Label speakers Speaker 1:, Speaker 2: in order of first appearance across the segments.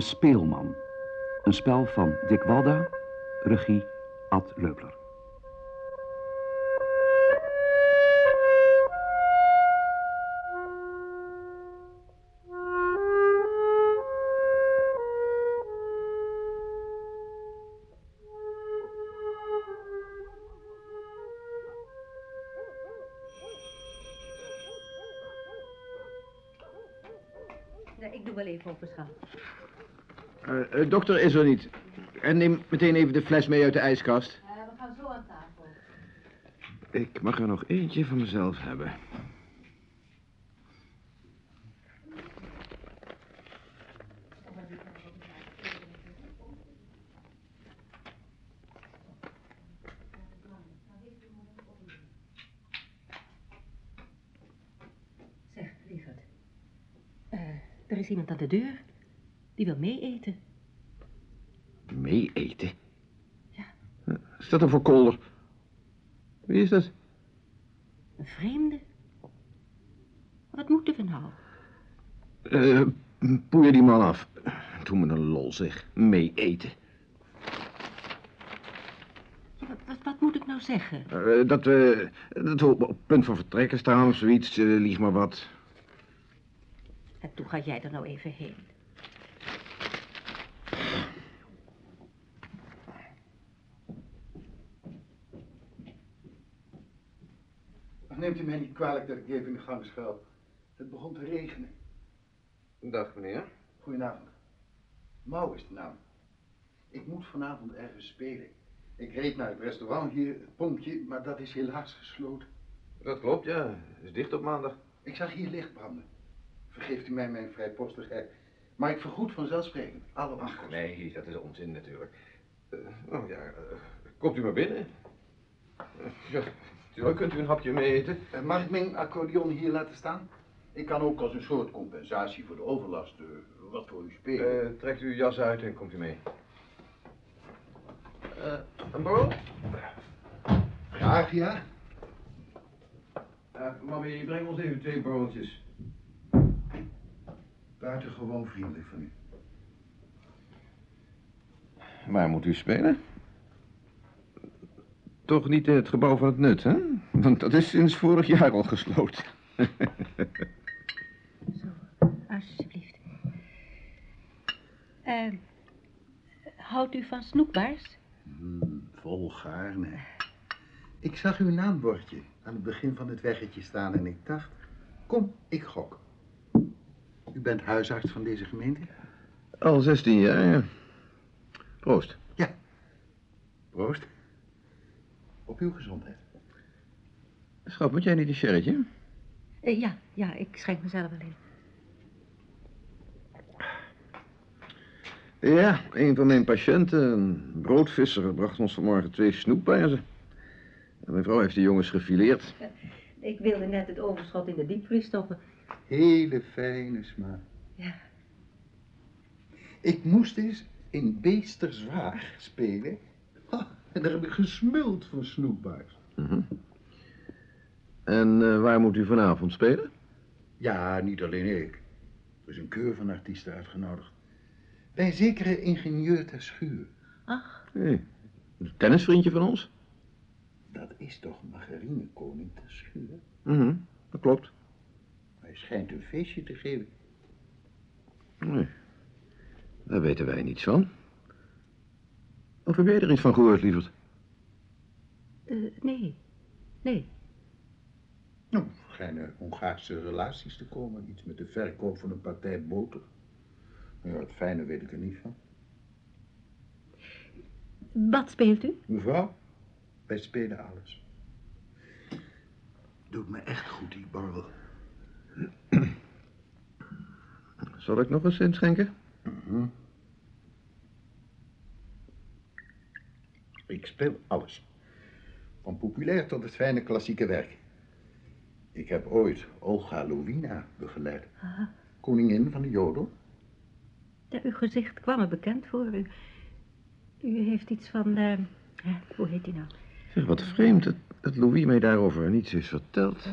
Speaker 1: De Speelman. Een spel van Dick Walda, regie Ad Leupler.
Speaker 2: Dokter is er niet. En neem meteen even de fles mee uit de ijskast.
Speaker 3: we gaan zo aan tafel.
Speaker 2: Ik mag er nog eentje van mezelf hebben.
Speaker 3: Zeg, lieverd. Eh, er is iemand aan de deur. Die wil mee eten.
Speaker 2: Mee eten?
Speaker 3: Ja.
Speaker 2: Eh, Is dat een voor kolder? Wie is dat?
Speaker 3: Een vreemde. Wat moeten we nou?
Speaker 2: Eh, poeier die man af. Doe me een lol, zeg. Mee eten.
Speaker 3: Ja, Wat, wat, wat moet ik nou zeggen?
Speaker 2: Eh, dat we, dat we op op punt van vertrekken staan of zoiets. eh, lieg maar wat.
Speaker 3: En toen ga jij er nou even heen.
Speaker 4: Neemt u mij niet kwalijk dat ik even in de gang schuil. Het begon te regenen.
Speaker 2: Dag, meneer.
Speaker 4: Goedenavond. Mau is de naam. Ik moet vanavond ergens spelen. Ik reed naar het restaurant hier, het Pompje, maar dat is helaas gesloten.
Speaker 2: Dat klopt, ja. Het is dicht op maandag.
Speaker 4: Ik zag hier licht branden. Vergeeft u mij mijn vrijpostigheid. Maar ik vergoed vanzelfsprekend alle onkosten.
Speaker 2: Nee, dat is onzin natuurlijk. Eh, oh ja, eh, komt u maar binnen. Ja, natuurlijk kunt u een hapje mee eten.
Speaker 4: Eh, Mag ik mijn accordeon hier laten staan? Ik kan ook als een soort compensatie voor de overlast eh, wat voor u spelen.
Speaker 2: Eh, trekt u uw jas uit en komt u mee. Eh, een borrel?
Speaker 4: Graag, ja.
Speaker 2: Uh, Mami, breng ons even twee borreltjes.
Speaker 4: Buitengewoon vriendelijk van u.
Speaker 2: Waar moet u spelen? Toch niet in het gebouw van het nut, hè? Want dat is sinds vorig jaar al gesloten.
Speaker 3: Zo, alsjeblieft. Eh, houdt u van snoepbaars?
Speaker 4: Hmm, volgaarne. Ik zag uw naambordje aan het begin van het weggetje staan en ik dacht, kom, ik gok. U bent huisarts van deze gemeente?
Speaker 2: Al 16 jaar, ja. Proost.
Speaker 4: Proost. Op uw gezondheid.
Speaker 2: Schat, moet jij niet een sherrytje?
Speaker 3: Eh, ja, ja, ik schenk mezelf in.
Speaker 2: Ja, een van mijn patiënten, een broodvisser, bracht ons vanmorgen twee snoepijzen. En mijn vrouw heeft de jongens gefileerd.
Speaker 3: Ik wilde net het overschot in de diepvries stoppen.
Speaker 4: Hele fijne smaak.
Speaker 3: Ja.
Speaker 4: Ik moest eens in Beesterzwaag spelen. En daar heb ik gesmuld van snoepbaars.
Speaker 2: Mhm. En eh, waar moet u vanavond spelen?
Speaker 4: Ja, niet alleen ik. Er is een keur van artiesten uitgenodigd. Bij zekere ingenieur ter schuur.
Speaker 3: Ach,
Speaker 2: Hey, een tennisvriendje van ons?
Speaker 4: Dat is toch margarinekoning ter schuur?
Speaker 2: Mhm, dat klopt.
Speaker 4: Hij schijnt een feestje te geven.
Speaker 2: Nee, daar weten wij niets van. Of heb jij er iets van gehoord, lieverd?
Speaker 3: eh, nee. Nee.
Speaker 4: Nou, schijnen Hongaarse relaties te komen. Iets met de verkoop van een partij boter. Ja, het fijne weet ik er niet van.
Speaker 3: Wat speelt u?
Speaker 4: Mevrouw, wij spelen alles. Doet me echt goed, die borrel.
Speaker 2: Zal ik nog eens inschenken?
Speaker 4: Mhm. Ik speel alles. Van populair tot het fijne klassieke werk. Ik heb ooit Olga Lovina begeleid.
Speaker 3: Ah,
Speaker 4: Koningin van de Jodel.
Speaker 3: ja, uw gezicht kwam me bekend voor. U, u heeft iets van... eh, hoe heet die nou?
Speaker 2: Zeg, wat vreemd dat, dat Louis mij daarover niets heeft verteld.
Speaker 3: Eh,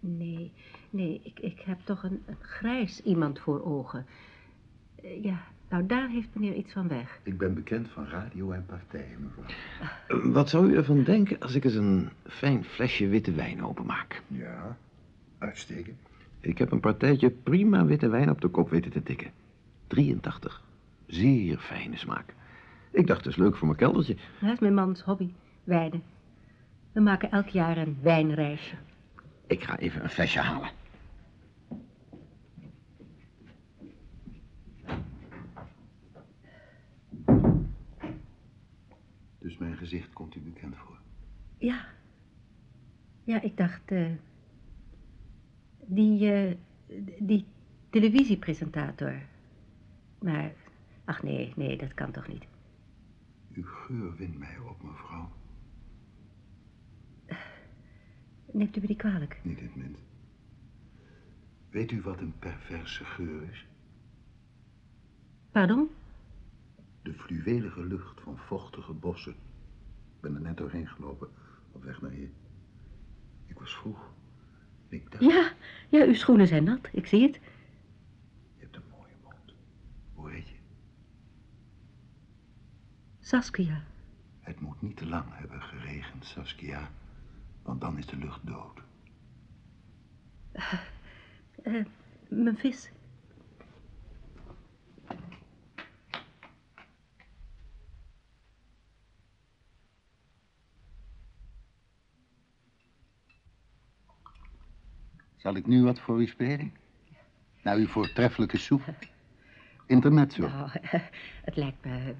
Speaker 3: nee, nee, ik, ik heb toch een, een grijs iemand voor ogen. Eh, ja, nou daar heeft meneer iets van weg.
Speaker 4: Ik ben bekend van radio en partijen, mevrouw.
Speaker 2: Eh, Wat zou u ervan denken als ik eens een fijn flesje witte wijn openmaak?
Speaker 4: Ja, uitstekend.
Speaker 2: Ik heb een partijtje prima witte wijn op de kop weten te tikken. 83. Zeer fijne smaak. Ik dacht, het is leuk voor mijn keldertje.
Speaker 3: Dat is mijn mans hobby, wijnen. We maken elk jaar een wijnreisje.
Speaker 2: Ik ga even een flesje halen.
Speaker 4: Dus mijn gezicht komt u bekend voor.
Speaker 3: Ja. Ja, ik dacht, eh, die, eh, die televisiepresentator. Maar, ach nee, nee, dat kan toch niet.
Speaker 4: Uw geur wint mij op, mevrouw.
Speaker 3: Neemt u me die kwalijk?
Speaker 4: Niet het minst. Weet u wat een perverse geur is?
Speaker 3: Pardon?
Speaker 4: De fluwelige lucht van vochtige bossen. Ik ben er net doorheen gelopen, op weg naar hier. Ik was vroeg. Ik dacht,
Speaker 3: Ja, ja, uw schoenen zijn nat, ik zie het.
Speaker 4: je hebt een mooie mond. Hoe heet je?
Speaker 3: Saskia.
Speaker 4: Het moet niet te lang hebben geregend, Saskia. Want dan is de lucht dood.
Speaker 3: Eh, mijn vis.
Speaker 4: Zal ik nu wat voor u spelen? Nou, uw voortreffelijke soep. Intermezzo.
Speaker 3: Nou, het lijkt me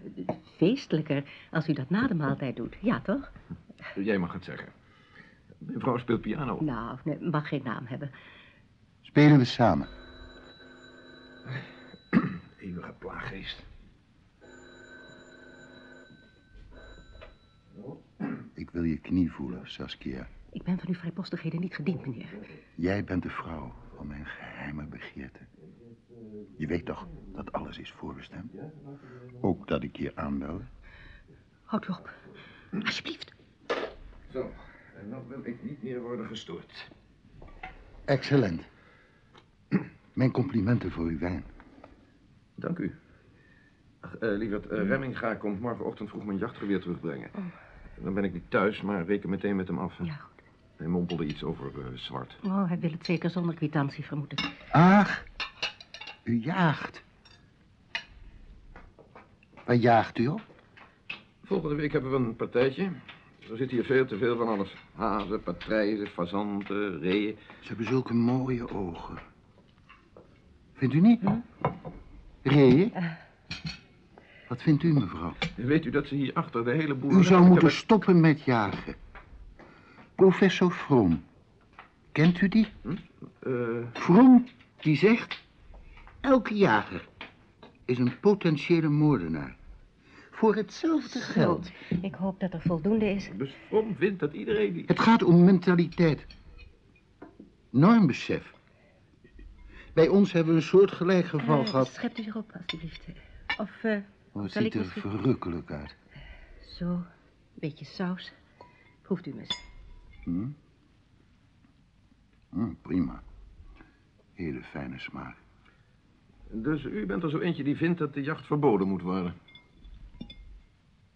Speaker 3: feestelijker als u dat na de maaltijd doet. Ja, toch?
Speaker 2: Jij mag het zeggen. Mijn vrouw speelt piano.
Speaker 3: Nou, nee, mag geen naam hebben.
Speaker 4: Spelen we samen.
Speaker 2: Eeuwige plaaggeest.
Speaker 4: Ik wil je knie voelen, Saskia.
Speaker 3: Ik ben van uw vrijpostigheden niet gediend, meneer.
Speaker 4: Jij bent de vrouw van mijn geheime begeerte. Je weet toch dat alles is voorbestemd? Ook dat ik je aanbelde?
Speaker 3: Houd u op. Alsjeblieft.
Speaker 2: Zo, en dan wil ik niet meer worden gestoord.
Speaker 4: Excellent. Mijn complimenten voor uw wijn.
Speaker 2: Dank u. Ach, eh, lieverd, eh, Remminga komt morgenochtend vroeg mijn jachtgeweer terugbrengen. Dan ben ik niet thuis, maar reken meteen met hem af.
Speaker 3: Ja, goed.
Speaker 2: Hij mompelde iets over eh, zwart.
Speaker 3: Oh, hij wil het zeker zonder kwitantie vermoeden.
Speaker 4: Ach, u jaagt. Waar jaagt u op?
Speaker 2: Volgende week hebben we een partijtje. Er zit hier veel te veel van alles. Hazen, patrijzen, fazanten, reeën.
Speaker 4: Ze hebben zulke mooie ogen. Vindt u niet? Reeën? Wat vindt u, mevrouw?
Speaker 2: Weet u dat ze hier achter de hele boel...
Speaker 4: U zou moeten stoppen met jagen. Professor Vroom. Kent u die?
Speaker 2: Eh,
Speaker 4: Vroom, die zegt... Elke jager is een potentiële moordenaar. Voor hetzelfde geld.
Speaker 3: Ik hoop dat er voldoende is.
Speaker 2: dus From vindt dat iedereen die...
Speaker 4: Het gaat om mentaliteit. Normbesef. Bij ons hebben we een soortgelijk geval
Speaker 3: Eh,
Speaker 4: gehad.
Speaker 3: schept u zich op, alstublieft. Of, eh,
Speaker 4: Oh, het ziet er
Speaker 3: misschien-
Speaker 4: verrukkelijk uit.
Speaker 3: zo, een beetje saus. Proeft u eens.
Speaker 4: Hm? Hm, prima. Hele fijne smaak.
Speaker 2: Dus u bent er zo eentje die vindt dat de jacht verboden moet worden.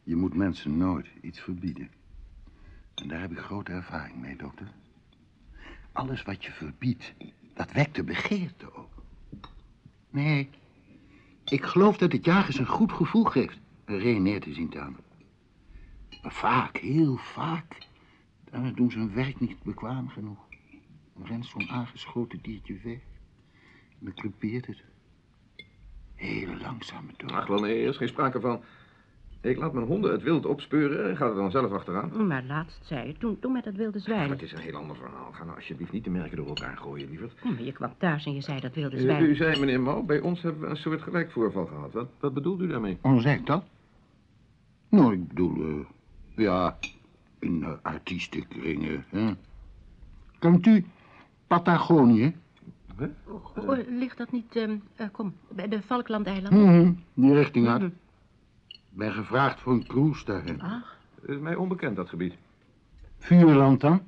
Speaker 4: Je moet mensen nooit iets verbieden. En daar heb ik grote ervaring mee, dokter. Alles wat je verbiedt, dat wekt de begeerte op. Nee, ik geloof dat het jagers een goed gevoel geeft een ree neer te zien taan. Maar vaak, heel vaak, dan doen ze hun werk niet bekwaam genoeg. Dan rent zo'n aangeschoten diertje weg. En het. Heel langzaam door.
Speaker 2: Ach wel nee, er is geen sprake van. Ik laat mijn honden het wild opspeuren en ga er dan zelf achteraan.
Speaker 3: Maar laatst zei je, toen, toen met dat wilde
Speaker 2: Maar
Speaker 3: zwijn.
Speaker 2: het is een heel ander verhaal. Ga nou alsjeblieft niet de merken door elkaar gooien, lieverd.
Speaker 3: Ja, maar je kwam thuis en je zei dat wilde
Speaker 2: U,
Speaker 3: zwijn.
Speaker 2: u zei, meneer Mouw, bij ons hebben we een soort gelijk voorval gehad. Wat, wat bedoelt u daarmee?
Speaker 4: Hoe zeg ik dat? Nou, ik bedoel, eh, ja, in uh, artiestenkringen, hè. Kent u Patagonië?
Speaker 3: Oh, ligt dat niet, ehm, eh, kom, bij de Falklandeilanden?
Speaker 4: Mhm, die richting uit. Ik ben gevraagd voor een cruise daarheen.
Speaker 3: Ach,
Speaker 2: is mij onbekend, dat gebied.
Speaker 4: Vuurland dan?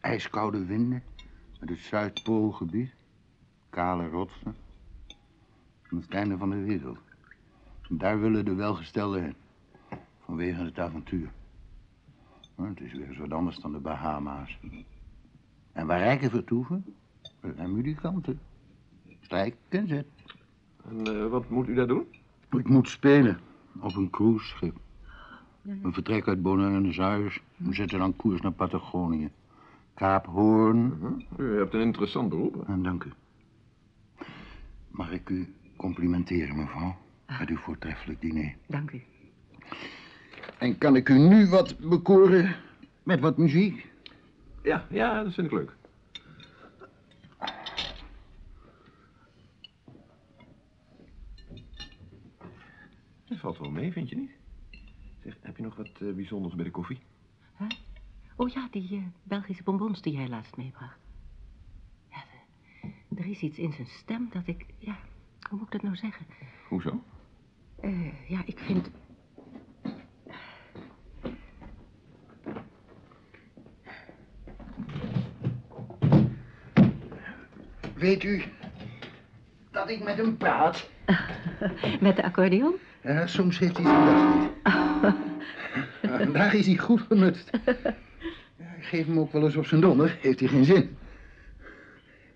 Speaker 4: Ijskoude winden met het Zuidpoolgebied. Kale rotsen. Aan het einde van de wereld. Daar willen de welgestelden heen. Vanwege het avontuur. Maar het is weer eens wat anders dan de Bahama's. En waar rijken vertoeven, er zijn muzikanten. Strijk en zet.
Speaker 2: En eh, wat moet u daar doen?
Speaker 4: Ik moet spelen op een cruiseschip. We vertrekken uit Buenos Aires. We zetten dan koers naar Patagonië. Kaap Hoorn.
Speaker 2: Hm? U hebt een interessant beroep.
Speaker 4: En dank u. Mag ik u complimenteren, mevrouw? Met uw voortreffelijk diner.
Speaker 3: Dank u.
Speaker 4: En kan ik u nu wat bekoren met wat muziek?
Speaker 2: Ja, ja, dat vind ik leuk. Dat valt wel mee, vind je niet? Zeg, heb je nog wat eh, bijzonders bij de koffie?
Speaker 3: Oh ja, die eh, Belgische bonbons die jij laatst meebracht. Ja, de- er is iets in zijn stem dat ik... Ja, hoe moet ik dat nou zeggen?
Speaker 2: Hoezo?
Speaker 3: Eh, ja, ik vind...
Speaker 4: Weet u dat ik met hem praat?
Speaker 3: Met de accordeon?
Speaker 4: Ja, soms heeft hij zijn dag niet. Ja, Vandaag is hij goed genutst. Ja, ik geef hem ook wel eens op zijn donder. Heeft hij geen zin.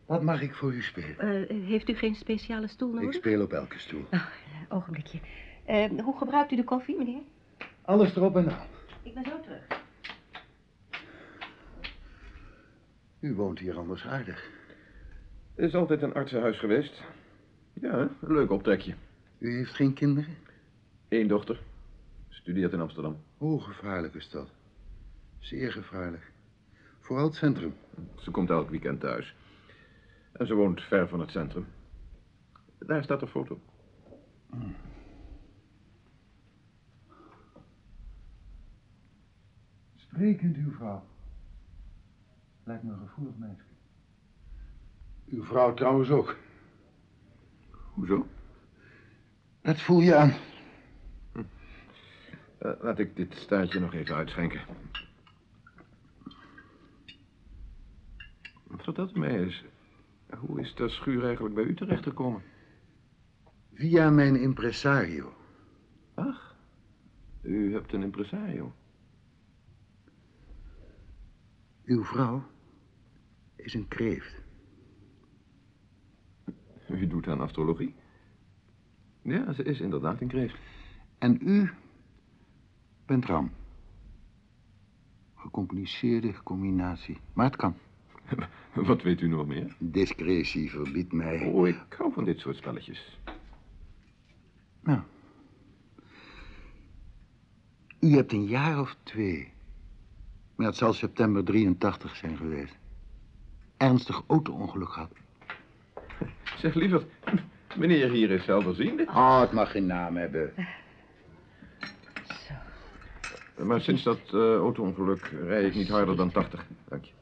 Speaker 4: Wat mag ik voor u spelen?
Speaker 3: Eh, heeft u geen speciale stoel
Speaker 4: Ik
Speaker 3: nodig?
Speaker 4: speel op elke stoel.
Speaker 3: Oh, een ogenblikje. Eh, hoe gebruikt u de koffie, meneer?
Speaker 4: Alles erop en aan.
Speaker 3: Ik ben zo terug.
Speaker 4: U woont hier anders aardig.
Speaker 2: Het is altijd een artsenhuis geweest. Ja, een leuk optrekje.
Speaker 4: U heeft geen kinderen?
Speaker 2: Eén dochter. Studeert in Amsterdam.
Speaker 4: Hoe gevaarlijk is dat? Zeer gevaarlijk. Vooral het centrum.
Speaker 2: Ze komt elk weekend thuis. En ze woont ver van het centrum. Daar staat een foto.
Speaker 4: Sprekend uw vrouw. Lijkt me een gevoelig meisje. Uw vrouw trouwens ook.
Speaker 2: Hoezo?
Speaker 4: Dat voel je aan.
Speaker 2: Eh, laat ik dit staartje nog even uitschenken. Vertelt u mij eens, hoe is dat schuur eigenlijk bij u terechtgekomen?
Speaker 4: Via mijn impresario.
Speaker 2: Ach, u hebt een impresario.
Speaker 4: Uw vrouw is een kreeft.
Speaker 2: U doet aan astrologie? Ja, ze is inderdaad een kreeft.
Speaker 4: En u bent ram. Gecompliceerde combinatie. Maar het kan.
Speaker 2: Wat weet u nog meer?
Speaker 4: Discretie verbiedt mij.
Speaker 2: Oh, ik hou van dit soort spelletjes.
Speaker 4: Nou. U hebt een jaar of twee. Maar het zal september 83 zijn geweest. Ernstig auto-ongeluk gehad.
Speaker 2: Zeg liever, meneer hier is zelfverziende.
Speaker 4: Oh, het mag geen naam hebben.
Speaker 2: Maar sinds dat eh, auto-ongeluk rij ik niet harder dan 80. Dank je.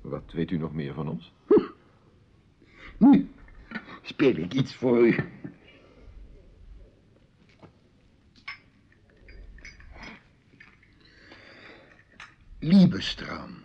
Speaker 2: Wat weet u nog meer van ons?
Speaker 4: Nu speel ik iets voor u. Liebestraum.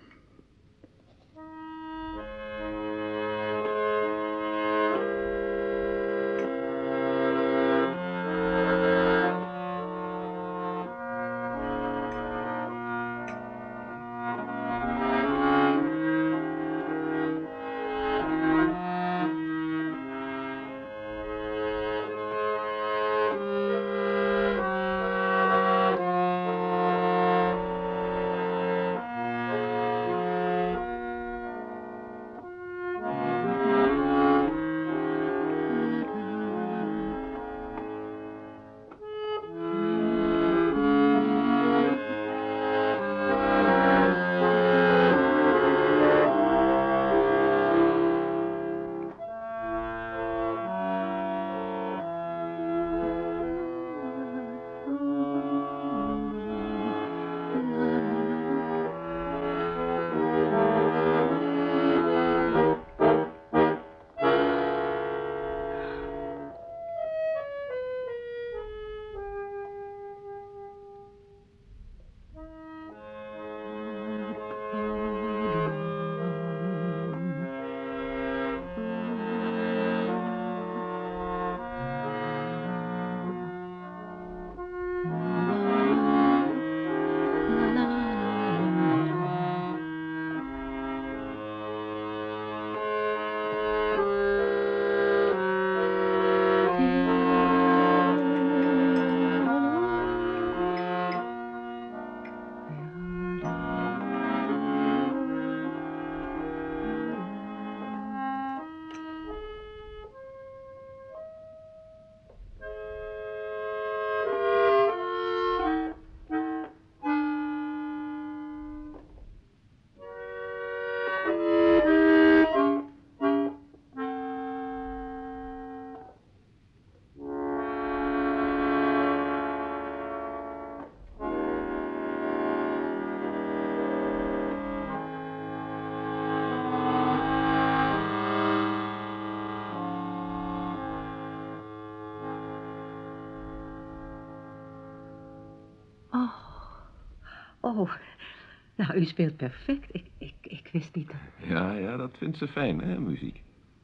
Speaker 3: Nou, u speelt perfect. Ik, ik, ik wist niet dat...
Speaker 2: Ja, ja, dat vindt ze fijn, hè, muziek.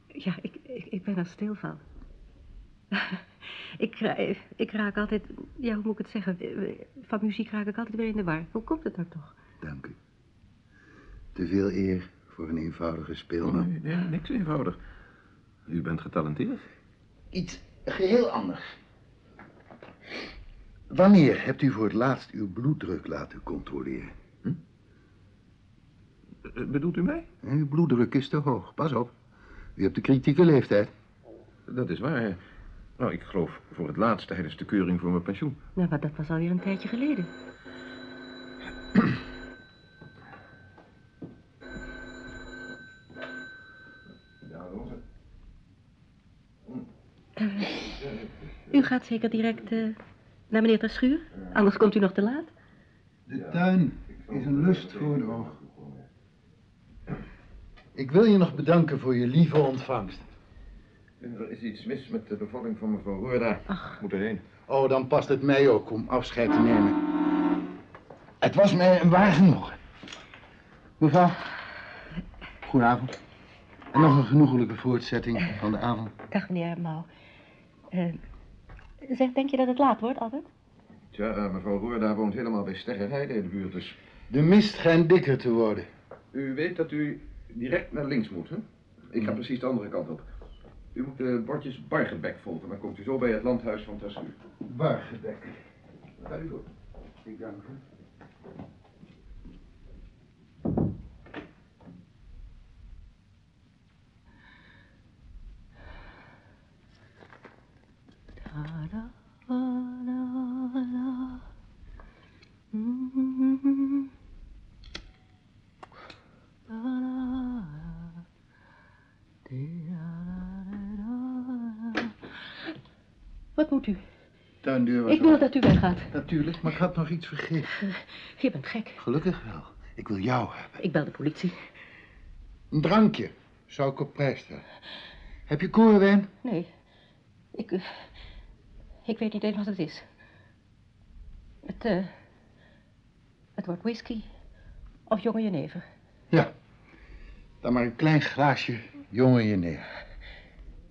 Speaker 3: Ja, ik, ik, ik ben er stil van. ik, ik raak altijd... Ja, hoe moet ik het zeggen? Van muziek raak ik altijd weer in de war. Hoe komt het nou toch?
Speaker 4: Dank u. Te veel eer voor een eenvoudige speelman.
Speaker 2: Nee, nee, niks eenvoudig. U bent getalenteerd.
Speaker 4: Iets geheel anders. Wanneer hebt u voor het laatst uw bloeddruk laten controleren?
Speaker 2: Eh, Bedoelt u mij?
Speaker 4: Uw bloeddruk is te hoog. Pas op. U hebt de kritieke leeftijd.
Speaker 2: Dat is waar. Nou, ik geloof voor het laatst tijdens de keuring voor mijn pensioen.
Speaker 3: Nou, maar dat was alweer een tijdje geleden.
Speaker 2: Ja, Roze.
Speaker 3: U gaat zeker direct eh, naar meneer Terschuur? Anders komt u nog te laat.
Speaker 4: De tuin is een lust voor het oog. Ik wil je nog bedanken voor je lieve ontvangst.
Speaker 2: Er is iets mis met de bevalling van mevrouw Roorda.
Speaker 3: Ach.
Speaker 2: Ik moet erheen.
Speaker 4: Oh, dan past het mij ook om afscheid te nemen. Het was mij een waar genoegen. Mevrouw, goedenavond. En nog een genoegelijke voortzetting van de avond.
Speaker 3: Dag, meneer Mouw. Eh, zeg, denk je dat het laat wordt, Albert?
Speaker 2: Tja, eh, mevrouw Roorda woont helemaal bij Sterrenheide in de buurt, dus...
Speaker 4: De mist schijnt dikker te worden.
Speaker 2: U weet dat u direct naar links moet, hè? Ik ga precies de andere kant op. U moet de bordjes Bargebek volgen, dan komt u zo bij het landhuis van Terschuur.
Speaker 4: Bargedek.
Speaker 2: Ga u door.
Speaker 4: Ik dank u.
Speaker 3: Da, moet u?
Speaker 4: Tuindeur was
Speaker 3: Ik wil dat u weggaat.
Speaker 4: Natuurlijk, maar ik had nog iets vergeten.
Speaker 3: Je bent gek.
Speaker 4: Gelukkig wel. Ik wil jou hebben.
Speaker 3: Ik bel de politie.
Speaker 4: Een drankje. Zou ik op prijs stellen. Heb je korenwijn?
Speaker 3: Nee. Ik... eh, ik weet niet eens wat het is. Het, eh... Het wordt whisky of jonge jenever.
Speaker 4: Ja. Dan maar een klein glaasje jonge jenever.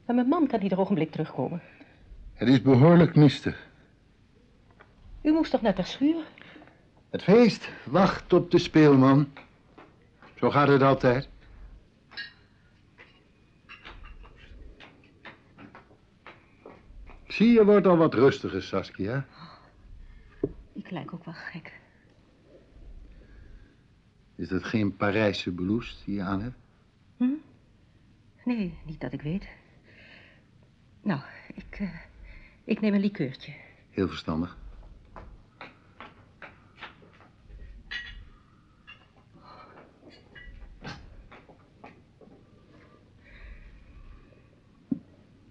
Speaker 3: Maar mijn man kan ieder ogenblik terugkomen.
Speaker 4: Het is behoorlijk mistig.
Speaker 3: U moest toch naar ter schuur?
Speaker 4: Het feest wacht op de speelman. Zo gaat het altijd. Zie je, wordt al wat rustiger, Saskia.
Speaker 3: Ik lijk ook wel gek.
Speaker 4: Is dat geen Parijse blouse die je aan hebt?
Speaker 3: Hm? Nee, niet dat ik weet. Nou, ik... eh, ik neem een likeurtje.
Speaker 4: Heel verstandig.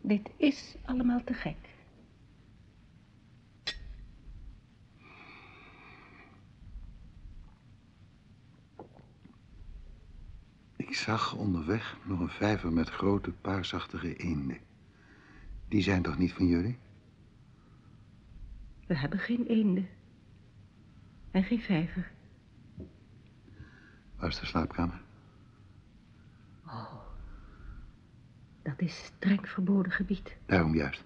Speaker 3: Dit is allemaal te gek.
Speaker 4: Ik zag onderweg nog een vijver met grote paarsachtige eenden. Die zijn toch niet van jullie?
Speaker 3: We hebben geen eenden. En geen vijver.
Speaker 4: Waar is de slaapkamer?
Speaker 3: Dat is streng verboden gebied.
Speaker 4: Daarom juist.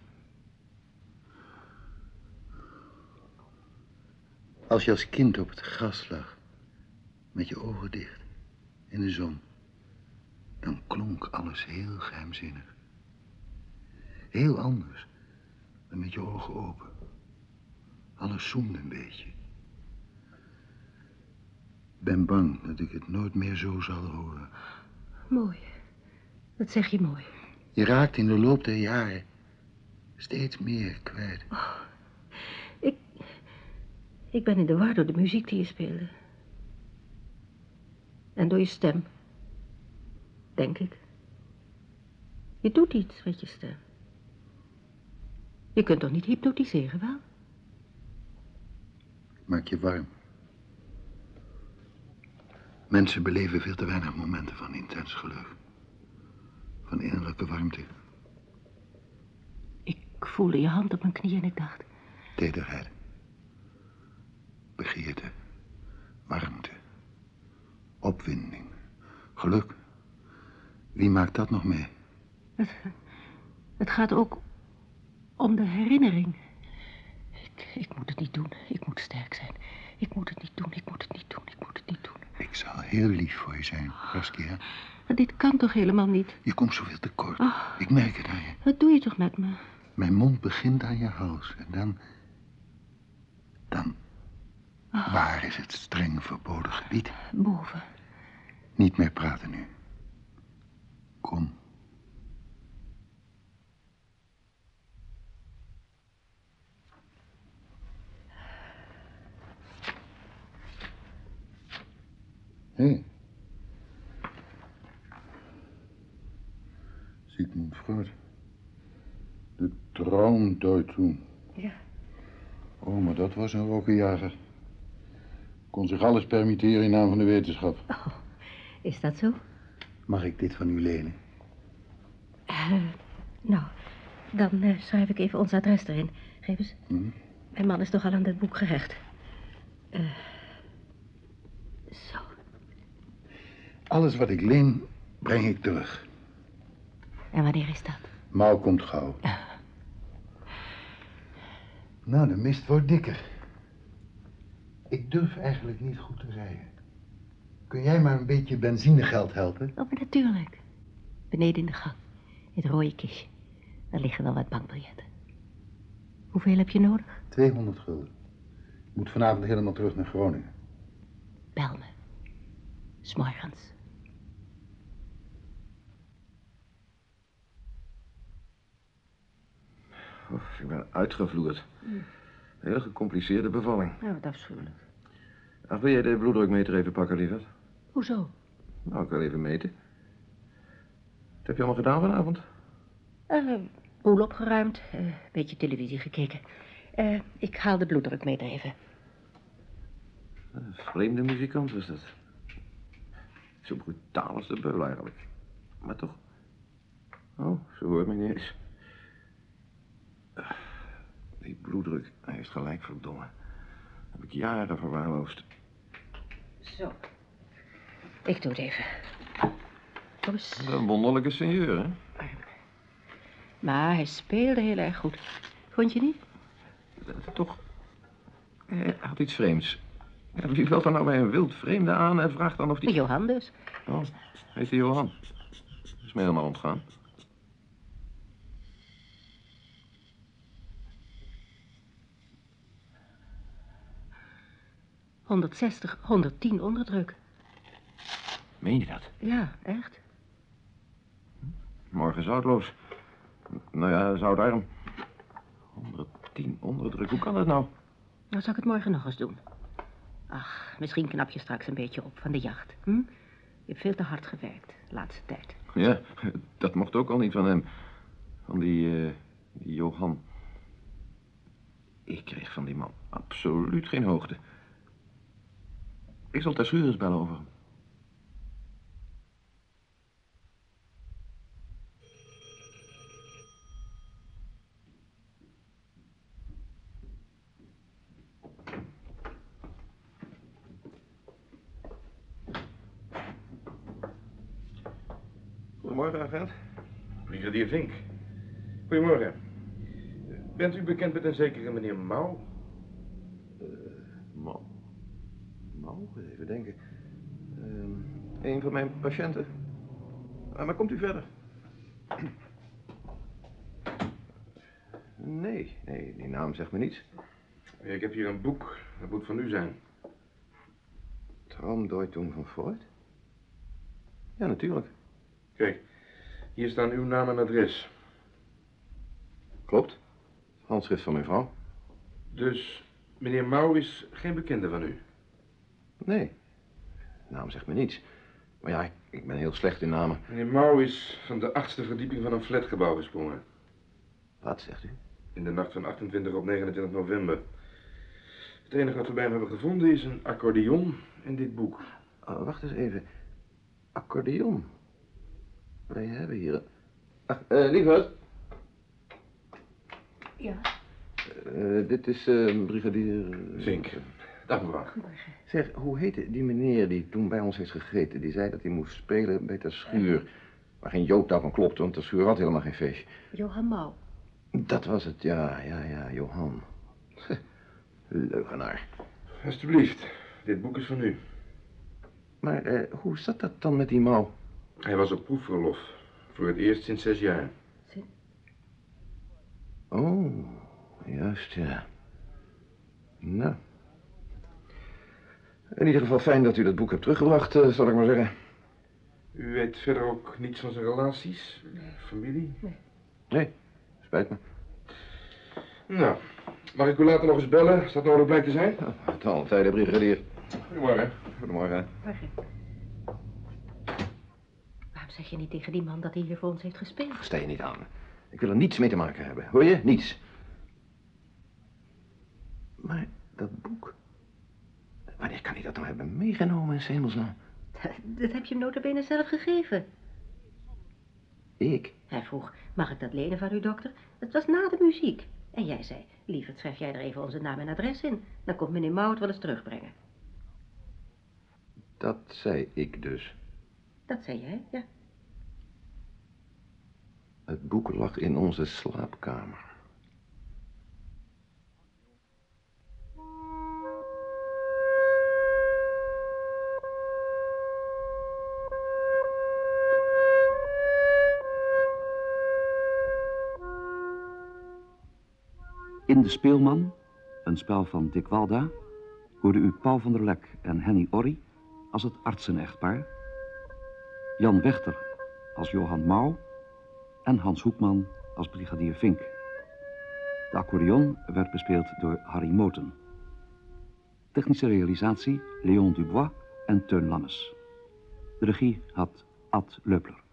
Speaker 4: Als je als kind op het gras lag, met je ogen dicht, in de zon, dan klonk alles heel geheimzinnig. Heel anders dan met je ogen open. Alles zoemde een beetje. Ik ben bang dat ik het nooit meer zo zal horen.
Speaker 3: Mooi. Dat zeg je mooi.
Speaker 4: Je raakt in de loop der jaren steeds meer kwijt.
Speaker 3: Ik... Ik ben in de war door de muziek die je speelde. En door je stem. Denk ik. Je doet iets met je stem. Je kunt toch niet hypnotiseren, wel?
Speaker 4: Maak je warm. Mensen beleven veel te weinig momenten van intens geluk. Van innerlijke warmte,
Speaker 3: Ik voelde je hand op mijn knie en ik dacht...
Speaker 4: tederheid, begeerte, Warmte. Opwinding. Geluk. Wie maakt dat nog mee?
Speaker 3: Het, het gaat ook om de herinnering. Ik, moet het niet doen. Ik moet sterk zijn. Ik moet het niet doen. Ik moet het niet doen. Ik moet het niet doen.
Speaker 4: Ik zal heel lief voor je zijn, Saskia.
Speaker 3: Maar dit kan toch helemaal niet?
Speaker 4: Je komt zoveel tekort.
Speaker 3: Ah.
Speaker 4: Ik merk het aan je.
Speaker 3: Wat doe je toch met me?
Speaker 4: Mijn mond begint aan je hals. En dan... Dan... Waar is het streng verboden gebied?
Speaker 3: Boven.
Speaker 4: Niet meer praten nu. Kom. Hé. Sigmund Freud. De Traumdeutung.
Speaker 3: Ja.
Speaker 4: Oh, maar dat was een rokkenjager. Kon zich alles permitteren in naam van de wetenschap.
Speaker 3: Oh, is dat zo?
Speaker 4: Mag ik dit van u lenen?
Speaker 3: Eh, nou, dan eh, schrijf ik even ons adres erin. Geef eens.
Speaker 4: Hm?
Speaker 3: Mijn man is toch al aan dit boek gehecht. Eh, zo.
Speaker 4: Alles wat ik leen, breng ik terug.
Speaker 3: En wanneer is dat?
Speaker 4: Mouw komt gauw. Nou, de mist wordt dikker. Ik durf eigenlijk niet goed te rijden. Kun jij maar een beetje benzinegeld helpen?
Speaker 3: Oh, maar natuurlijk. Beneden in de gang. In het rode kistje. Daar liggen wel wat bankbiljetten. Hoeveel heb je nodig?
Speaker 4: 200 gulden. Ik moet vanavond helemaal terug naar Groningen.
Speaker 3: Bel me. S'morgens.
Speaker 2: Ik ben uitgevloerd. Een hele gecompliceerde bevalling.
Speaker 3: Ja, wat afschuwelijk.
Speaker 2: Ach, wil jij de bloeddrukmeter even pakken, lieverd?
Speaker 3: Hoezo?
Speaker 2: Nou, ik wil even meten. Wat heb je allemaal gedaan vanavond?
Speaker 3: Eh, boel opgeruimd. eh, beetje televisie gekeken. Eh, ik haal de bloeddrukmeter even.
Speaker 2: Een vreemde muzikant was dat. Zo brutaal als de beul eigenlijk. Maar toch. Oh, ze hoort me niet eens. Die bloeddruk, hij heeft gelijk, verdomme. Heb ik jaren verwaarloosd.
Speaker 3: Zo. Ik doe het even. Kom eens.
Speaker 2: Een wonderlijke seigneur, hè?
Speaker 3: Maar hij speelde heel erg goed. Vond je niet?
Speaker 2: Dat- Toch. Hij had iets vreemds. Wie belt er nou bij een wild vreemde aan en vraagt dan of die...
Speaker 3: Johan dus.
Speaker 2: Oh, heet die Johan? Is me helemaal ontgaan.
Speaker 3: ...160, 110 onderdruk.
Speaker 2: Meen je dat?
Speaker 3: Ja, echt.
Speaker 2: Morgen zoutloos. Nou ja, zoutarm. 110 onderdruk, hoe kan dat nou?
Speaker 3: Nou zal ik het morgen nog eens doen. Ach, misschien knap je straks een beetje op van de jacht. Hm? Je hebt veel te hard gewerkt, de laatste tijd.
Speaker 2: Ja, dat mocht ook al niet van hem. Van die, eh, die Johan. Ik kreeg van die man absoluut geen hoogte. Ik zal eens bellen over hem. Goedemorgen, agent.
Speaker 5: Brigadier Vink. Goedemorgen. Bent u bekend met een zekere meneer Mouw?
Speaker 2: Mau, even denken. Ehm, een van mijn patiënten. Ah, maar komt u verder? Nee, nee, die naam zegt me niets.
Speaker 5: Ik heb hier een boek. Dat moet van u zijn.
Speaker 2: Traumdeutung van Freud? Ja, natuurlijk.
Speaker 5: Kijk, hier staan uw naam en adres.
Speaker 2: Klopt. Handschrift van mijn vrouw.
Speaker 5: Dus meneer Mouw is geen bekende van u?
Speaker 2: Nee, naam zegt me niets. Maar ja, ik, ik ben heel slecht in namen.
Speaker 5: Meneer Mouw is van de achtste verdieping van een flatgebouw gesprongen.
Speaker 2: Wat zegt u?
Speaker 5: In de nacht van 28 op 29 november. Het enige wat we bij hem hebben gevonden is een accordeon en dit boek.
Speaker 2: Oh, wacht eens even. Accordeon. Wij hebben hier... Ach, eh, lieverd.
Speaker 3: Ja.
Speaker 2: Eh, dit is eh, brigadier...
Speaker 5: Vink. Dag mevrouw.
Speaker 3: Goedemorgen.
Speaker 2: Zeg, hoe heette die meneer die toen bij ons heeft gegeten? Die zei dat hij moest spelen bij de schuur. Waar geen jood nou van klopt, want de schuur had helemaal geen feestje.
Speaker 3: Johan Mouw.
Speaker 2: Dat was het, ja, ja, ja, Johan. Leugenaar.
Speaker 5: Alsjeblieft, dit boek is van u.
Speaker 2: Maar eh, hoe zat dat dan met die mouw?
Speaker 5: Hij was op proefverlof. Voor het eerst sinds zes jaar.
Speaker 2: Oh, juist, ja. Nou. In ieder geval fijn dat u dat boek hebt teruggebracht, eh, zal ik maar zeggen.
Speaker 5: U weet verder ook niets van zijn relaties? Familie?
Speaker 2: Nee, spijt me.
Speaker 5: Nou, mag ik u later nog eens bellen als dat nodig blijkt te zijn?
Speaker 2: Het al een tijden, brigadier.
Speaker 5: Goedemorgen.
Speaker 2: Goedemorgen.
Speaker 3: Morgen. Waarom zeg je niet tegen die man dat hij hier voor ons heeft gespeeld?
Speaker 2: Sta je niet aan. Ik wil er niets mee te maken hebben. Hoor je? Niets. Maar dat boek... Wanneer kan hij dat nou hebben meegenomen in hemelsnaam?
Speaker 3: Dat heb je hem nota bene zelf gegeven.
Speaker 2: Ik?
Speaker 3: Hij vroeg, mag ik dat lenen van u, dokter? Het was na de muziek. En jij zei, lieverd, schrijf jij er even onze naam en adres in. Dan komt meneer Mouw het wel eens terugbrengen.
Speaker 2: Dat zei ik dus.
Speaker 3: Dat zei jij, ja.
Speaker 2: Het boek lag in onze slaapkamer.
Speaker 1: In De Speelman, een spel van Dick Walda, hoorde u Paul van der Lek en Henny Orry als het artsenechtpaar, Jan Wechter als Johan Mouw en Hans Hoekman als brigadier Vink. De accordeon werd bespeeld door Harry Moten. Technische realisatie Leon Dubois en Teun Lammes. De regie had Ad Leupler.